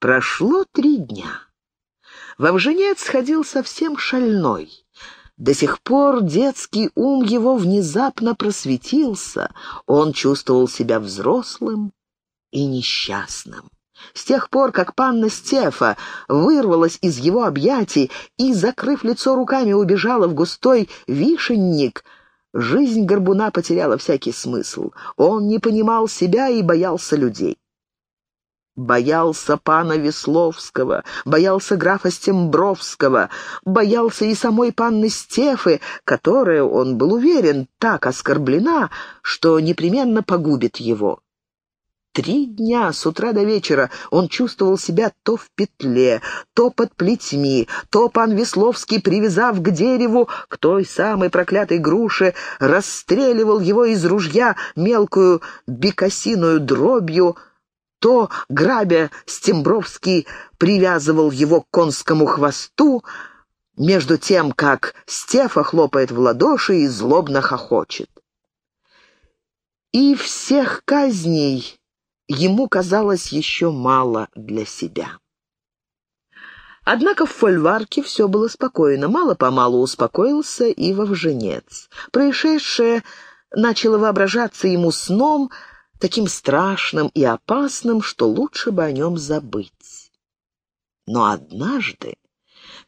Прошло три дня. Вовженец ходил совсем шальной. До сих пор детский ум его внезапно просветился, он чувствовал себя взрослым и несчастным. С тех пор, как панна Стефа вырвалась из его объятий и, закрыв лицо руками, убежала в густой вишенник, жизнь горбуна потеряла всякий смысл. Он не понимал себя и боялся людей. Боялся пана Весловского, боялся графа Стембровского, боялся и самой панны Стефы, которая, он был уверен, так оскорблена, что непременно погубит его. Три дня с утра до вечера он чувствовал себя то в петле, то под плетьми, то пан Весловский, привязав к дереву, к той самой проклятой груше, расстреливал его из ружья мелкую бекасиную дробью, то, грабя, Стембровский привязывал его к конскому хвосту, между тем, как Стефа хлопает в ладоши и злобно хохочет. И всех казней ему казалось еще мало для себя. Однако в фольварке все было спокойно. Мало-помалу успокоился и вовженец. Происшедшее начало воображаться ему сном, таким страшным и опасным, что лучше бы о нем забыть. Но однажды,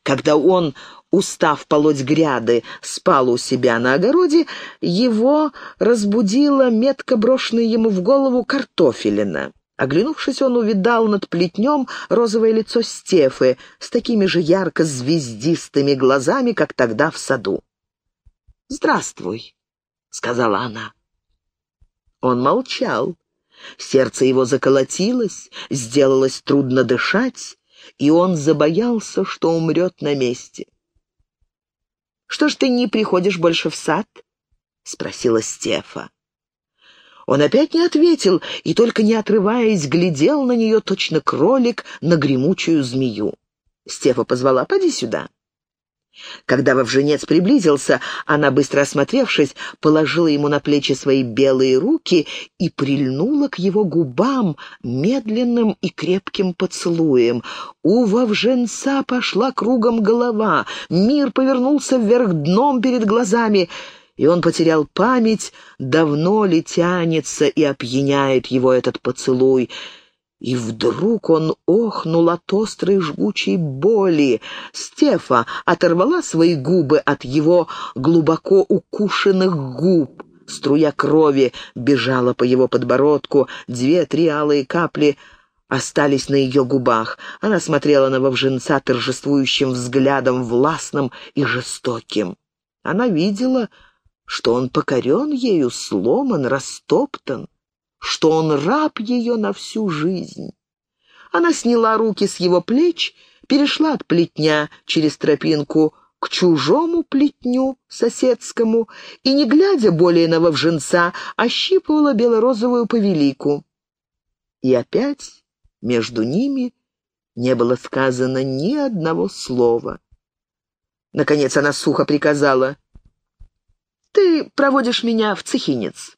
когда он, устав полоть гряды, спал у себя на огороде, его разбудила метко брошенная ему в голову картофелина. Оглянувшись, он увидал над плетнем розовое лицо Стефы с такими же ярко-звездистыми глазами, как тогда в саду. «Здравствуй», — сказала она. Он молчал. Сердце его заколотилось, сделалось трудно дышать, и он забоялся, что умрет на месте. «Что ж ты не приходишь больше в сад?» — спросила Стефа. Он опять не ответил и, только не отрываясь, глядел на нее точно кролик на гремучую змею. Стефа позвала «Поди сюда». Когда вовженец приблизился, она, быстро осмотревшись, положила ему на плечи свои белые руки и прильнула к его губам медленным и крепким поцелуем. У вовженца пошла кругом голова, мир повернулся вверх дном перед глазами — и он потерял память, давно ли тянется и опьяняет его этот поцелуй. И вдруг он охнул от острой жгучей боли. Стефа оторвала свои губы от его глубоко укушенных губ. Струя крови бежала по его подбородку, две-три алые капли остались на ее губах. Она смотрела на вовженца торжествующим взглядом, властным и жестоким. Она видела, что он покорен ею, сломан, растоптан что он раб ее на всю жизнь. Она сняла руки с его плеч, перешла от плетня через тропинку к чужому плетню соседскому и, не глядя более на вовженца, ощипывала белорозовую повелику. И опять между ними не было сказано ни одного слова. Наконец она сухо приказала, «Ты проводишь меня в цехинец».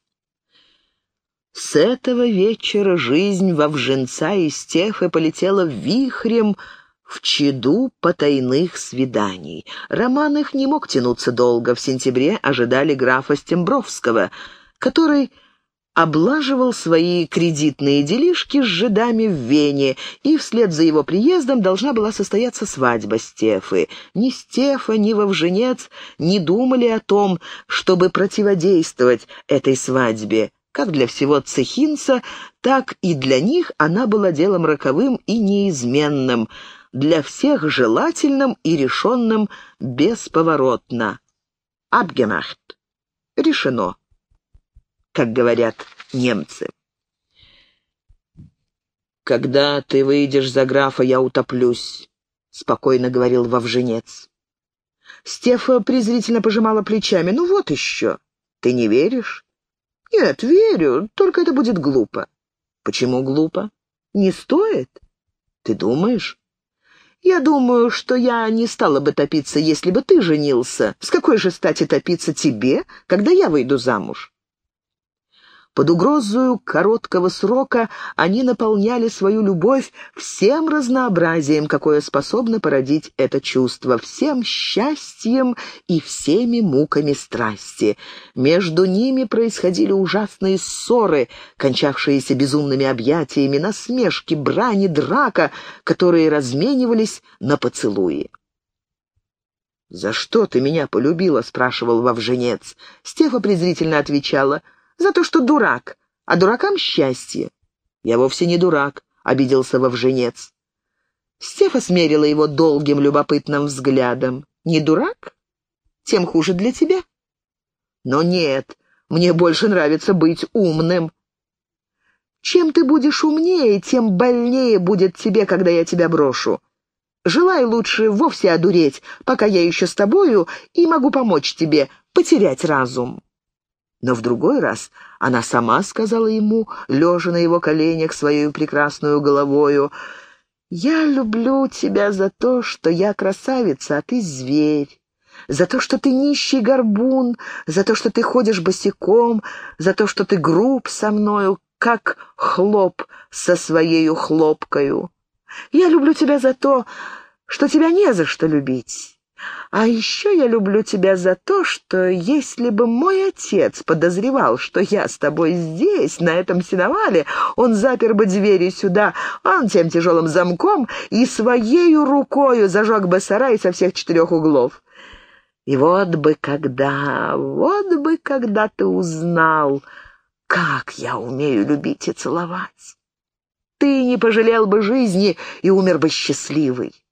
С этого вечера жизнь Вовженца и Стефы полетела вихрем в чаду потайных свиданий. Роман их не мог тянуться долго. В сентябре ожидали графа Стембровского, который облаживал свои кредитные делишки с жидами в Вене, и вслед за его приездом должна была состояться свадьба Стефы. Ни Стефа, ни Вовженец не думали о том, чтобы противодействовать этой свадьбе. Как для всего цехинца, так и для них она была делом роковым и неизменным, для всех желательным и решенным бесповоротно. «Абгемахт» — решено, как говорят немцы. «Когда ты выйдешь за графа, я утоплюсь», — спокойно говорил Вовженец. Стефа презрительно пожимала плечами. «Ну вот еще. Ты не веришь? «Нет, верю, только это будет глупо». «Почему глупо? Не стоит? Ты думаешь?» «Я думаю, что я не стала бы топиться, если бы ты женился. С какой же стати топиться тебе, когда я выйду замуж?» Под угрозою короткого срока они наполняли свою любовь всем разнообразием, какое способно породить это чувство, всем счастьем и всеми муками страсти. Между ними происходили ужасные ссоры, кончавшиеся безумными объятиями, насмешки, брани, драка, которые разменивались на поцелуи. «За что ты меня полюбила?» — спрашивал Вовженец. Стефа презрительно отвечала — за то, что дурак, а дуракам счастье. Я вовсе не дурак, — обиделся Вовженец. Стефа смерила его долгим любопытным взглядом. «Не дурак? Тем хуже для тебя». «Но нет, мне больше нравится быть умным». «Чем ты будешь умнее, тем больнее будет тебе, когда я тебя брошу. Желай лучше вовсе одуреть, пока я еще с тобою и могу помочь тебе потерять разум». Но в другой раз она сама сказала ему, лежа на его коленях своей прекрасную головою, «Я люблю тебя за то, что я красавица, а ты зверь, за то, что ты нищий горбун, за то, что ты ходишь босиком, за то, что ты груб со мною, как хлоп со своею хлопкою. Я люблю тебя за то, что тебя не за что любить». А еще я люблю тебя за то, что если бы мой отец подозревал, что я с тобой здесь, на этом сеновале, он запер бы двери сюда, он тем тяжелым замком и своею рукою зажег бы сарай со всех четырех углов. И вот бы когда, вот бы когда ты узнал, как я умею любить и целовать. Ты не пожалел бы жизни и умер бы счастливый.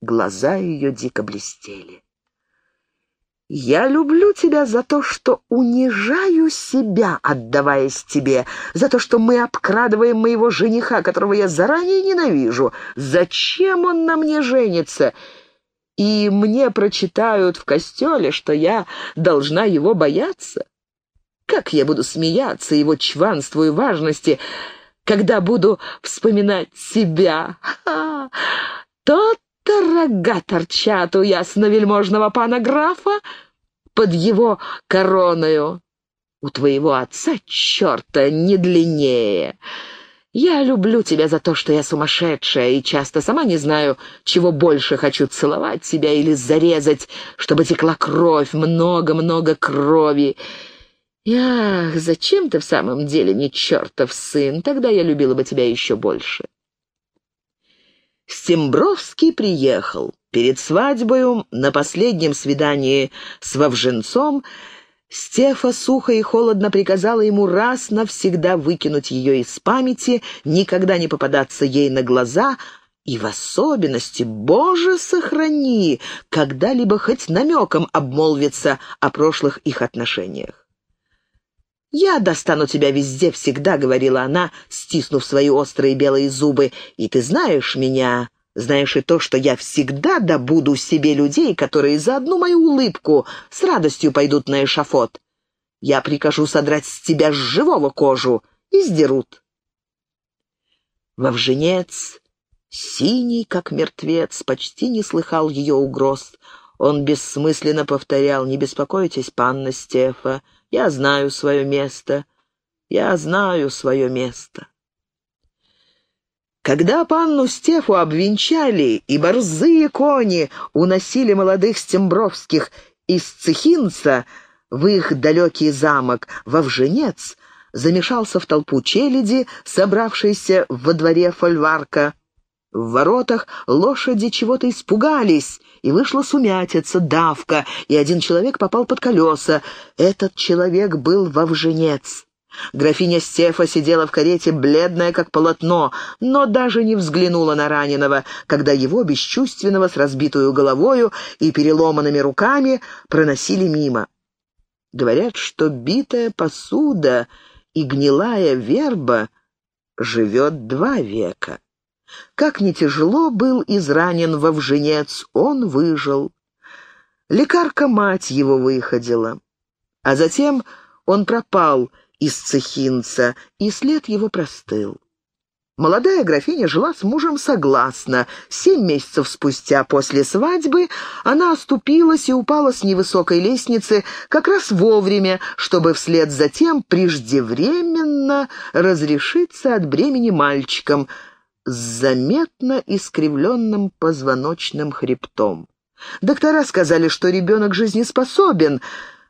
Глаза ее дико блестели. «Я люблю тебя за то, что унижаю себя, отдаваясь тебе, за то, что мы обкрадываем моего жениха, которого я заранее ненавижу. Зачем он на мне женится?» И мне прочитают в костеле, что я должна его бояться. Как я буду смеяться его чванству и важности, когда буду вспоминать себя? Ха! Рога торчат у ясновельможного пана графа под его короною. У твоего отца черта не длиннее. Я люблю тебя за то, что я сумасшедшая, и часто сама не знаю, чего больше хочу целовать себя или зарезать, чтобы текла кровь, много-много крови. Ах, зачем ты в самом деле не чертов сын? Тогда я любила бы тебя еще больше. Стембровский приехал. Перед свадьбою, на последнем свидании с Вовженцом, Стефа сухо и холодно приказала ему раз навсегда выкинуть ее из памяти, никогда не попадаться ей на глаза и в особенности, Боже, сохрани, когда-либо хоть намеком обмолвиться о прошлых их отношениях. «Я достану тебя везде всегда», — говорила она, стиснув свои острые белые зубы. «И ты знаешь меня, знаешь и то, что я всегда добуду себе людей, которые за одну мою улыбку с радостью пойдут на эшафот. Я прикажу содрать с тебя живого кожу и сдерут». Вовженец, синий, как мертвец, почти не слыхал ее угроз. Он бессмысленно повторял «Не беспокойтесь, панна Стефа». Я знаю свое место. Я знаю свое место. Когда панну Стефу обвенчали, и борзые кони уносили молодых стембровских из Цехинца в их далекий замок, Вовженец замешался в толпу челяди, собравшейся во дворе фольварка. В воротах лошади чего-то испугались, и вышла сумятица, давка, и один человек попал под колеса. Этот человек был вовженец. Графиня Стефа сидела в карете, бледная как полотно, но даже не взглянула на раненого, когда его, бесчувственного, с разбитую головою и переломанными руками, проносили мимо. Говорят, что битая посуда и гнилая верба живет два века. Как не тяжело был изранен вовженец, он выжил. Лекарка-мать его выходила. А затем он пропал из цехинца, и след его простыл. Молодая графиня жила с мужем согласно. Семь месяцев спустя после свадьбы она оступилась и упала с невысокой лестницы как раз вовремя, чтобы вслед за тем преждевременно разрешиться от бремени мальчиком с заметно искривленным позвоночным хребтом. Доктора сказали, что ребенок жизнеспособен,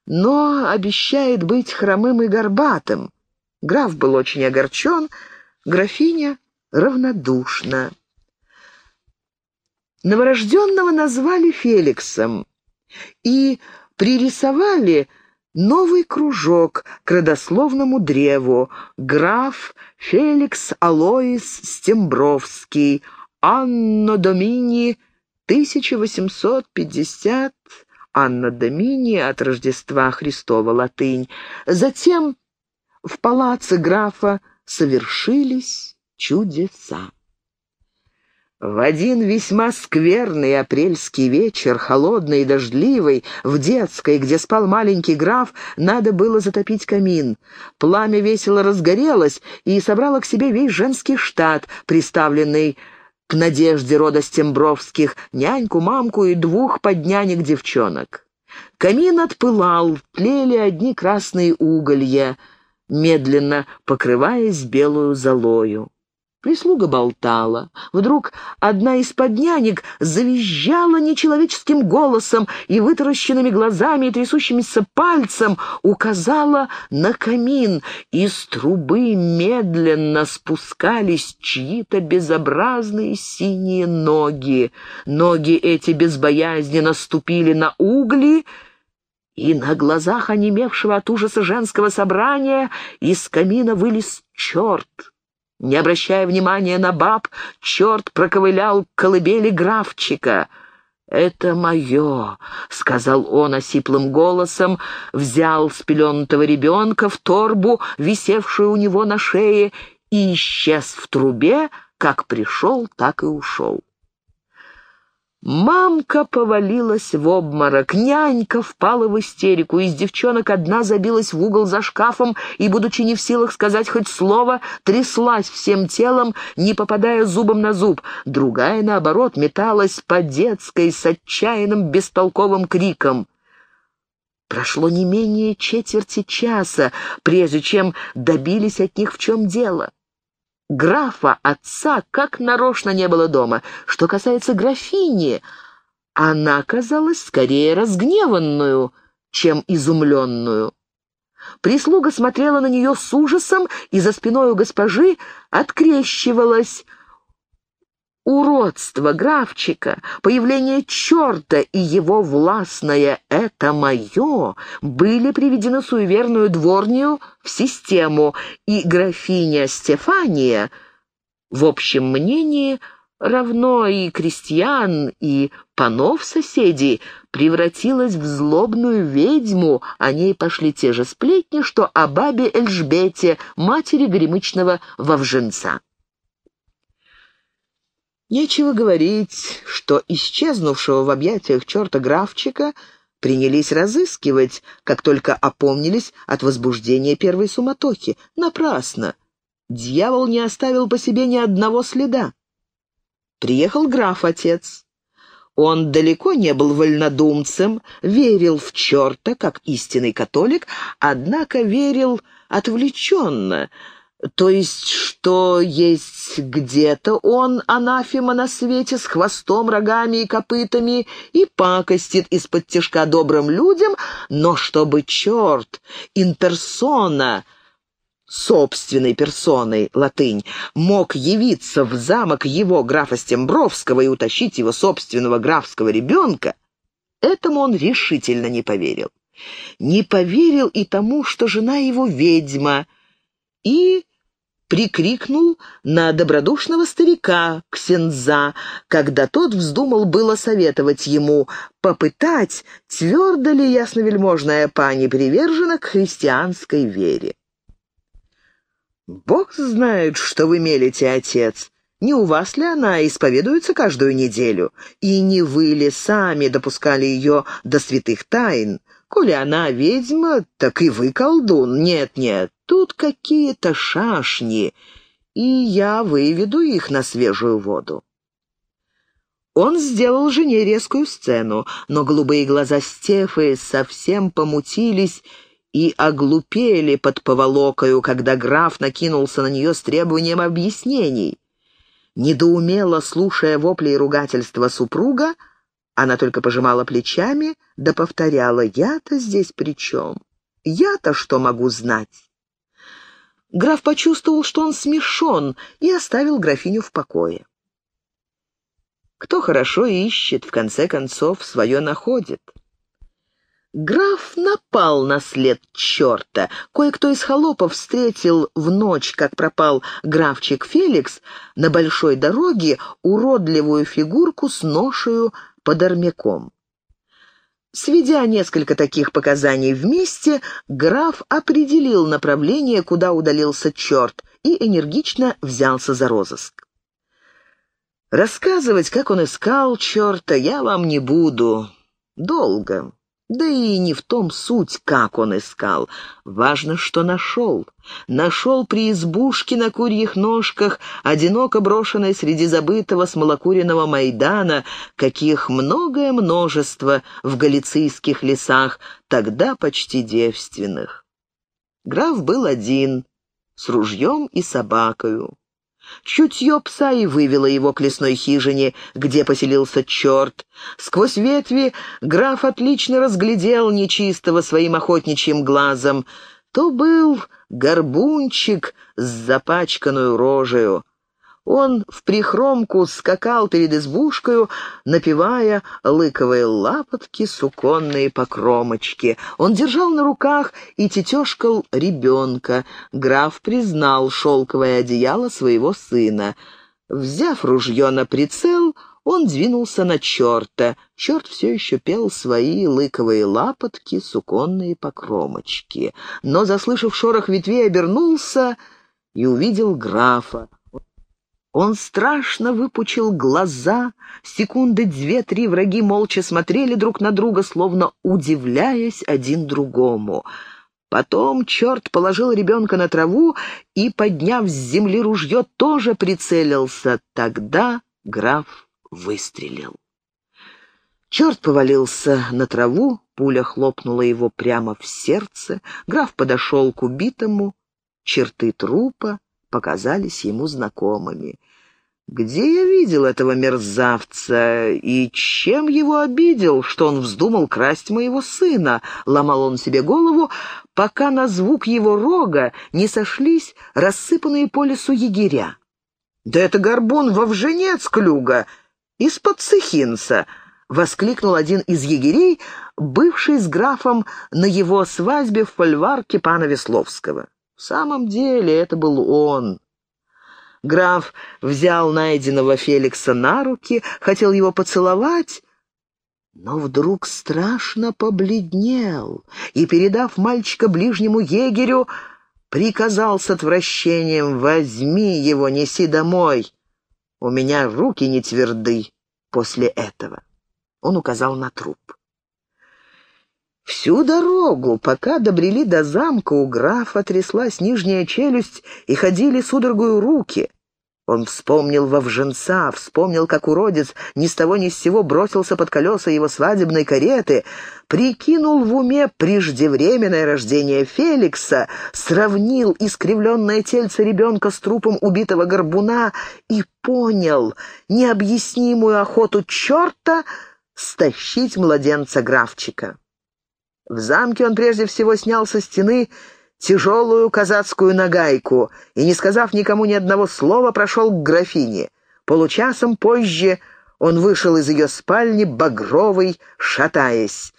но обещает быть хромым и горбатым. Граф был очень огорчен, Графиня равнодушна. Новорожденного назвали Феликсом и пририсовали новый кружок к родословному древу «Граф Феликс Алоис Стембровский, Анно Домини, 1850...» Анна Домини от Рождества Христова, латынь. Затем в палаце графа совершились чудеса. В один весьма скверный апрельский вечер, холодный и дождливый, в детской, где спал маленький граф, надо было затопить камин. Пламя весело разгорелось и собрало к себе весь женский штат, приставленный к надежде рода Стембровских, няньку, мамку и двух поднянек-девчонок. Камин отпылал, тлели одни красные уголья — медленно покрываясь белую золою. Прислуга болтала. Вдруг одна из поднянек завизжала нечеловеческим голосом и вытаращенными глазами и трясущимся пальцем указала на камин. Из трубы медленно спускались чьи-то безобразные синие ноги. Ноги эти безбоязненно ступили на угли — и на глазах онемевшего от ужаса женского собрания из камина вылез черт. Не обращая внимания на баб, черт проковылял к колыбели графчика. «Это мое», — сказал он осиплым голосом, взял спеленутого ребенка в торбу, висевшую у него на шее, и исчез в трубе, как пришел, так и ушел. Мамка повалилась в обморок, нянька впала в истерику, из девчонок одна забилась в угол за шкафом и, будучи не в силах сказать хоть слово, тряслась всем телом, не попадая зубом на зуб. Другая, наоборот, металась по детской с отчаянным бестолковым криком. Прошло не менее четверти часа, прежде чем добились от них в чем дело. Графа отца как нарочно не было дома. Что касается графини, она казалась скорее разгневанную, чем изумленную. Прислуга смотрела на нее с ужасом и за спиной у госпожи открещивалась, уродство графчика, появление черта и его властное «это мое» были приведены суеверную дворню в систему, и графиня Стефания, в общем мнении, равно и крестьян, и панов соседей, превратилась в злобную ведьму, о ней пошли те же сплетни, что о бабе Эльжбете, матери гремычного вовженца. Нечего говорить, что исчезнувшего в объятиях черта графчика принялись разыскивать, как только опомнились от возбуждения первой суматохи. Напрасно. Дьявол не оставил по себе ни одного следа. Приехал граф-отец. Он далеко не был вольнодумцем, верил в черта, как истинный католик, однако верил отвлеченно — то есть, что есть где-то он, анафема на свете, с хвостом, рогами и копытами, и пакостит из-под тяжка добрым людям, но чтобы черт, инперсона, собственной персоной, латынь, мог явиться в замок его графа Стембровского и утащить его собственного графского ребенка, этому он решительно не поверил. Не поверил и тому, что жена его ведьма — и прикрикнул на добродушного старика Ксенза, когда тот вздумал было советовать ему попытать, твердо ли ясновельможная пани привержена к христианской вере. «Бог знает, что вы мелите, отец. Не у вас ли она исповедуется каждую неделю? И не вы ли сами допускали ее до святых тайн? Коли она ведьма, так и вы колдун. Нет-нет, тут какие-то шашни. и я выведу их на свежую воду. Он сделал жене резкую сцену, но голубые глаза Стефы совсем помутились и оглупели под поволокою, когда граф накинулся на нее с требованием объяснений. Недоумело слушая вопли и ругательства супруга, она только пожимала плечами да повторяла «Я-то здесь при чем? Я-то что могу знать?» Граф почувствовал, что он смешон, и оставил графиню в покое. Кто хорошо ищет, в конце концов, свое находит. Граф напал на след черта. Кое-кто из холопов встретил в ночь, как пропал графчик Феликс, на большой дороге уродливую фигурку с ношею под армяком. Сведя несколько таких показаний вместе, граф определил направление, куда удалился черт, и энергично взялся за розыск. Рассказывать, как он искал черта, я вам не буду. Долго. Да и не в том суть, как он искал. Важно, что нашел. Нашел при избушке на курьих ножках, одиноко брошенной среди забытого смолокуренного Майдана, каких многое множество в галицийских лесах, тогда почти девственных. Граф был один, с ружьем и собакою. Чутье пса и вывело его к лесной хижине, где поселился черт. Сквозь ветви граф отлично разглядел нечистого своим охотничьим глазом. То был горбунчик с запачканную рожею. Он в прихромку скакал перед избушкою, напевая лыковые лапотки, суконные покромочки. Он держал на руках и тетешкал ребенка. Граф признал шелковое одеяло своего сына. Взяв ружье на прицел, он двинулся на черта. Черт все еще пел свои лыковые лапотки, суконные покромочки. Но, заслышав шорох ветвей, обернулся и увидел графа. Он страшно выпучил глаза. Секунды две-три враги молча смотрели друг на друга, словно удивляясь один другому. Потом черт положил ребенка на траву и, подняв с земли ружье, тоже прицелился. Тогда граф выстрелил. Черт повалился на траву, пуля хлопнула его прямо в сердце. Граф подошел к убитому, черты трупа показались ему знакомыми. Где я видел этого мерзавца и чем его обидел, что он вздумал красть моего сына? Ломал он себе голову, пока на звук его рога не сошлись рассыпанные по лесу егеря. «Да это горбун вовженец клюга, из-под Цехинца!» — воскликнул один из егерей, бывший с графом на его свадьбе в фольварке пана Весловского. В самом деле это был он. Граф взял найденного Феликса на руки, хотел его поцеловать, но вдруг страшно побледнел и, передав мальчика ближнему егерю, приказал с отвращением «Возьми его, неси домой. У меня руки не тверды после этого». Он указал на труп. Всю дорогу, пока добрели до замка, у графа тряслась нижняя челюсть и ходили судорогою руки. Он вспомнил Вовженца, вспомнил, как уродец ни с того ни с сего бросился под колеса его свадебной кареты, прикинул в уме преждевременное рождение Феликса, сравнил искривленное тельце ребенка с трупом убитого горбуна и понял необъяснимую охоту черта стащить младенца графчика. В замке он прежде всего снял со стены тяжелую казацкую нагайку и, не сказав никому ни одного слова, прошел к графине. Получасом позже он вышел из ее спальни, багровый, шатаясь.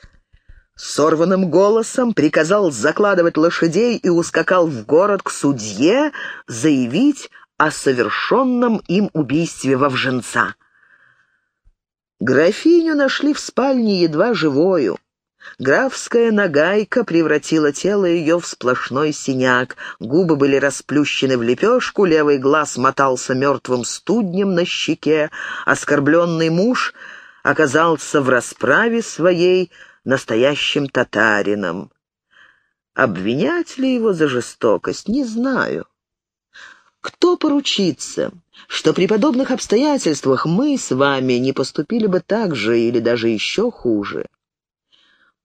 Сорванным голосом приказал закладывать лошадей и ускакал в город к судье заявить о совершенном им убийстве Вовженца. Графиню нашли в спальне едва живою. Графская нагайка превратила тело ее в сплошной синяк. Губы были расплющены в лепешку, левый глаз мотался мертвым студнем на щеке. Оскорбленный муж оказался в расправе своей настоящим татарином. Обвинять ли его за жестокость, не знаю. Кто поручится, что при подобных обстоятельствах мы с вами не поступили бы так же или даже еще хуже?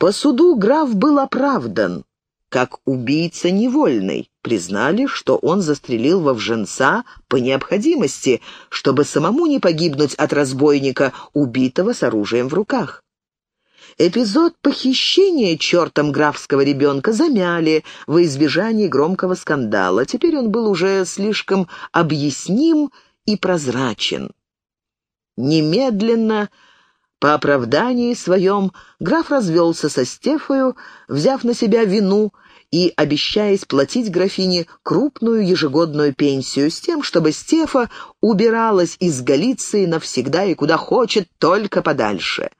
По суду граф был оправдан, как убийца невольный. Признали, что он застрелил Вовженца по необходимости, чтобы самому не погибнуть от разбойника, убитого с оружием в руках. Эпизод похищения чертом графского ребенка замяли во избежании громкого скандала. Теперь он был уже слишком объясним и прозрачен. Немедленно, по оправдании своем, граф развелся со Стефою, взяв на себя вину и обещаясь платить графине крупную ежегодную пенсию с тем, чтобы Стефа убиралась из Галиции навсегда и куда хочет, только подальше.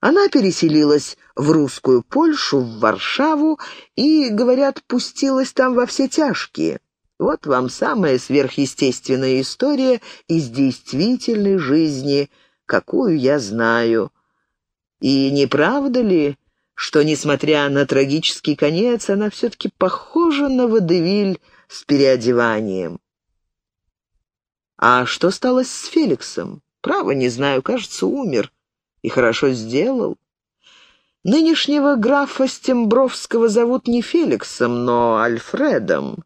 Она переселилась в русскую Польшу, в Варшаву и, говорят, пустилась там во все тяжкие. Вот вам самая сверхъестественная история из действительной жизни, какую я знаю. И не правда ли, что, несмотря на трагический конец, она все-таки похожа на водевиль с переодеванием? А что стало с Феликсом? Право, не знаю, кажется, умер. И хорошо сделал. Нынешнего графа Стембровского зовут не Феликсом, но Альфредом.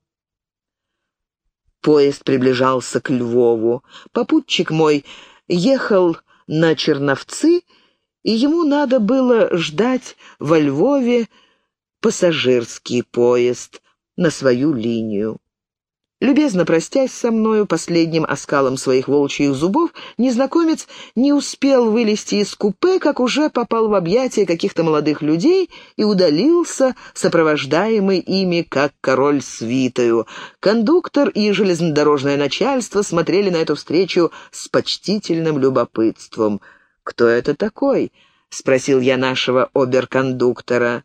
Поезд приближался к Львову. Попутчик мой ехал на Черновцы, и ему надо было ждать во Львове пассажирский поезд на свою линию. Любезно простясь со мною последним оскалом своих волчьих зубов, незнакомец не успел вылезти из купе, как уже попал в объятия каких-то молодых людей и удалился, сопровождаемый ими, как король свитою. Кондуктор и железнодорожное начальство смотрели на эту встречу с почтительным любопытством. «Кто это такой?» — спросил я нашего оберкондуктора.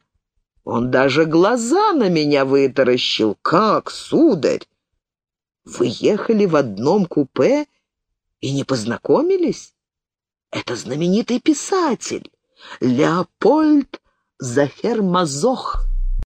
Он даже глаза на меня вытаращил. «Как, сударь?» Вы ехали в одном купе и не познакомились? Это знаменитый писатель Леопольд Захермазох.